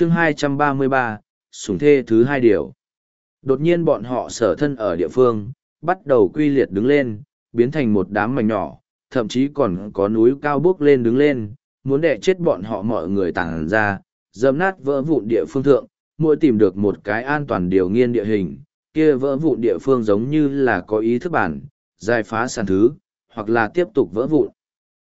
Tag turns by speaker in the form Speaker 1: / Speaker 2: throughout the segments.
Speaker 1: chương 233, sủng thê thứ hai điều. Đột nhiên bọn họ sở thân ở địa phương, bắt đầu quy liệt đứng lên, biến thành một đám mảnh nhỏ, thậm chí còn có núi cao bước lên đứng lên, muốn đẻ chết bọn họ mọi người tàng ra, dẫm nát vỡ vụn địa phương thượng, mỗi tìm được một cái an toàn điều nghiên địa hình, kia vỡ vụn địa phương giống như là có ý thức bản, giải phá sàn thứ, hoặc là tiếp tục vỡ vụn.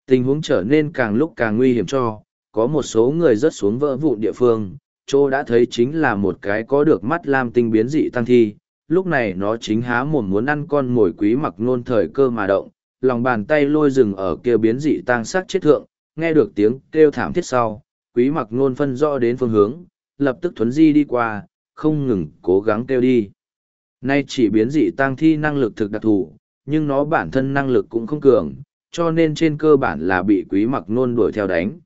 Speaker 1: Tình huống trở nên càng lúc càng nguy hiểm cho, có một số người rớt xuống vỡ vụn địa phương, chỗ đã thấy chính là một cái có được mắt lam tinh biến dị tăng thi, lúc này nó chính há mồm muốn ăn con mồi quý mặc nôn thời cơ mà động, lòng bàn tay lôi rừng ở kia biến dị tăng sát chết thượng, nghe được tiếng kêu thảm thiết sau, quý mặc nôn phân rõ đến phương hướng, lập tức thuấn di đi qua, không ngừng cố gắng kêu đi. Nay chỉ biến dị tăng thi năng lực thực đặc thù, nhưng nó bản thân năng lực cũng không cường, cho nên trên cơ bản là bị quý mặc nôn đuổi theo đánh.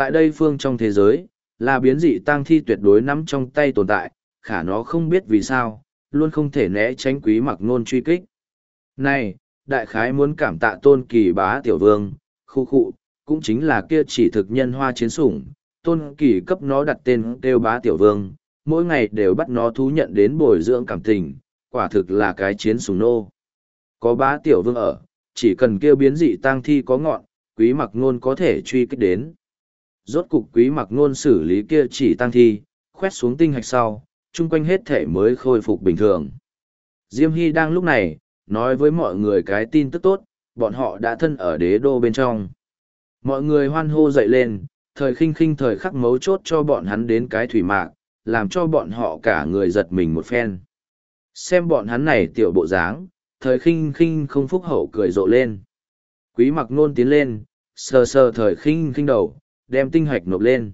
Speaker 1: Tại đây phương trong thế giới, là biến dị tăng thi tuyệt đối nắm trong tay tồn tại, khả nó không biết vì sao, luôn không thể né tránh quý mặc nôn truy kích. Này, đại khái muốn cảm tạ tôn kỳ bá tiểu vương, khu khu, cũng chính là kia chỉ thực nhân hoa chiến sủng, tôn kỳ cấp nó đặt tên kêu bá tiểu vương, mỗi ngày đều bắt nó thú nhận đến bồi dưỡng cảm tình, quả thực là cái chiến sủng nô. Có bá tiểu vương ở, chỉ cần kêu biến dị tang thi có ngọn, quý mặc nôn có thể truy kích đến. Rốt cục quý mặc nôn xử lý kia chỉ tang thi, khoét xuống tinh hạch sau, chung quanh hết thể mới khôi phục bình thường. Diêm Hy đang lúc này, nói với mọi người cái tin tức tốt, bọn họ đã thân ở đế đô bên trong. Mọi người hoan hô dậy lên, thời khinh khinh thời khắc mấu chốt cho bọn hắn đến cái thủy mạc, làm cho bọn họ cả người giật mình một phen. Xem bọn hắn này tiểu bộ dáng, thời khinh khinh không phúc hậu cười rộ lên. Quý mặc nôn tiến lên, sờ sờ thời khinh khinh đầu, đem tinh hạch nộp lên.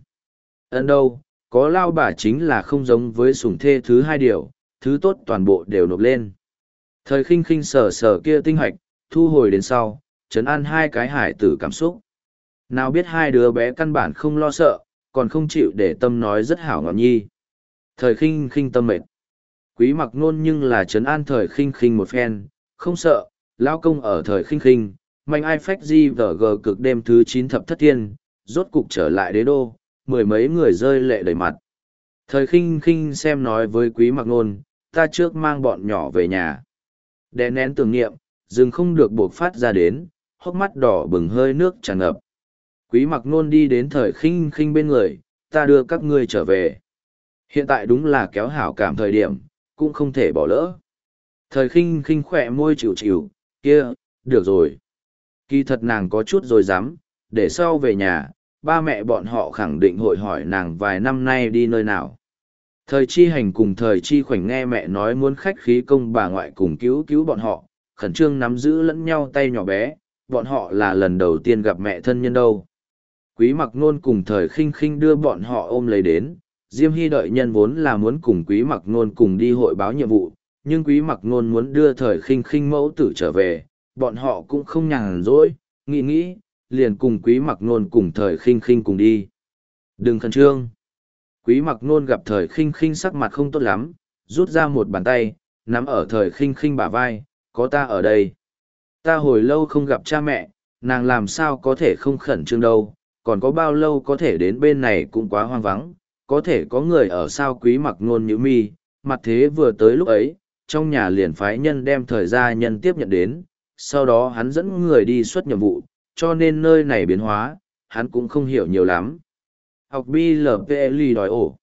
Speaker 1: Ấn đâu, có lao bà chính là không giống với sủng thê thứ hai điều, thứ tốt toàn bộ đều nộp lên. Thời khinh khinh sờ sờ kia tinh hạch thu hồi đến sau, trấn an hai cái hải tử cảm xúc. Nào biết hai đứa bé căn bản không lo sợ, còn không chịu để tâm nói rất hảo ngọt nhi. Thời khinh khinh tâm mệt. Quý mặc nôn nhưng là trấn an thời khinh khinh một phen, không sợ, lao công ở thời khinh khinh, mạnh ai phách di vở gờ cực đêm thứ chín thập thất thiên, rốt cục trở lại đế đô, mười mấy người rơi lệ đầy mặt. Thời khinh khinh xem nói với quý mặc nôn, ta trước mang bọn nhỏ về nhà. Đè nén tưởng niệm, rừng không được buộc phát ra đến, hốc mắt đỏ bừng hơi nước tràn ngập. Quý mặc nôn đi đến thời khinh khinh bên người, ta đưa các ngươi trở về. Hiện tại đúng là kéo hảo cảm thời điểm, cũng không thể bỏ lỡ. Thời khinh khinh khỏe môi chịu chịu, kia, được rồi. Kỳ thật nàng có chút rồi dám, để sau về nhà, ba mẹ bọn họ khẳng định hội hỏi nàng vài năm nay đi nơi nào. Thời chi hành cùng thời chi khoảnh nghe mẹ nói muốn khách khí công bà ngoại cùng cứu cứu bọn họ, khẩn trương nắm giữ lẫn nhau tay nhỏ bé, bọn họ là lần đầu tiên gặp mẹ thân nhân đâu. Quý mặc nôn cùng thời khinh khinh đưa bọn họ ôm lấy đến, Diêm Hy đợi nhân vốn là muốn cùng quý mặc nôn cùng đi hội báo nhiệm vụ, nhưng quý mặc nôn muốn đưa thời khinh khinh mẫu tử trở về, bọn họ cũng không nhàn rỗi, nghĩ nghĩ, liền cùng quý mặc nôn cùng thời khinh khinh cùng đi. Đừng khẩn trương. Quý mặc nôn gặp thời khinh khinh sắc mặt không tốt lắm, rút ra một bàn tay, nắm ở thời khinh khinh bả vai, có ta ở đây. Ta hồi lâu không gặp cha mẹ, nàng làm sao có thể không khẩn trương đâu, còn có bao lâu có thể đến bên này cũng quá hoang vắng, có thể có người ở sao quý mặc nôn như mi, mặt thế vừa tới lúc ấy, trong nhà liền phái nhân đem thời gia nhân tiếp nhận đến, sau đó hắn dẫn người đi xuất nhiệm vụ, cho nên nơi này biến hóa, hắn cũng không hiểu nhiều lắm. Học BLPL đòi ổ.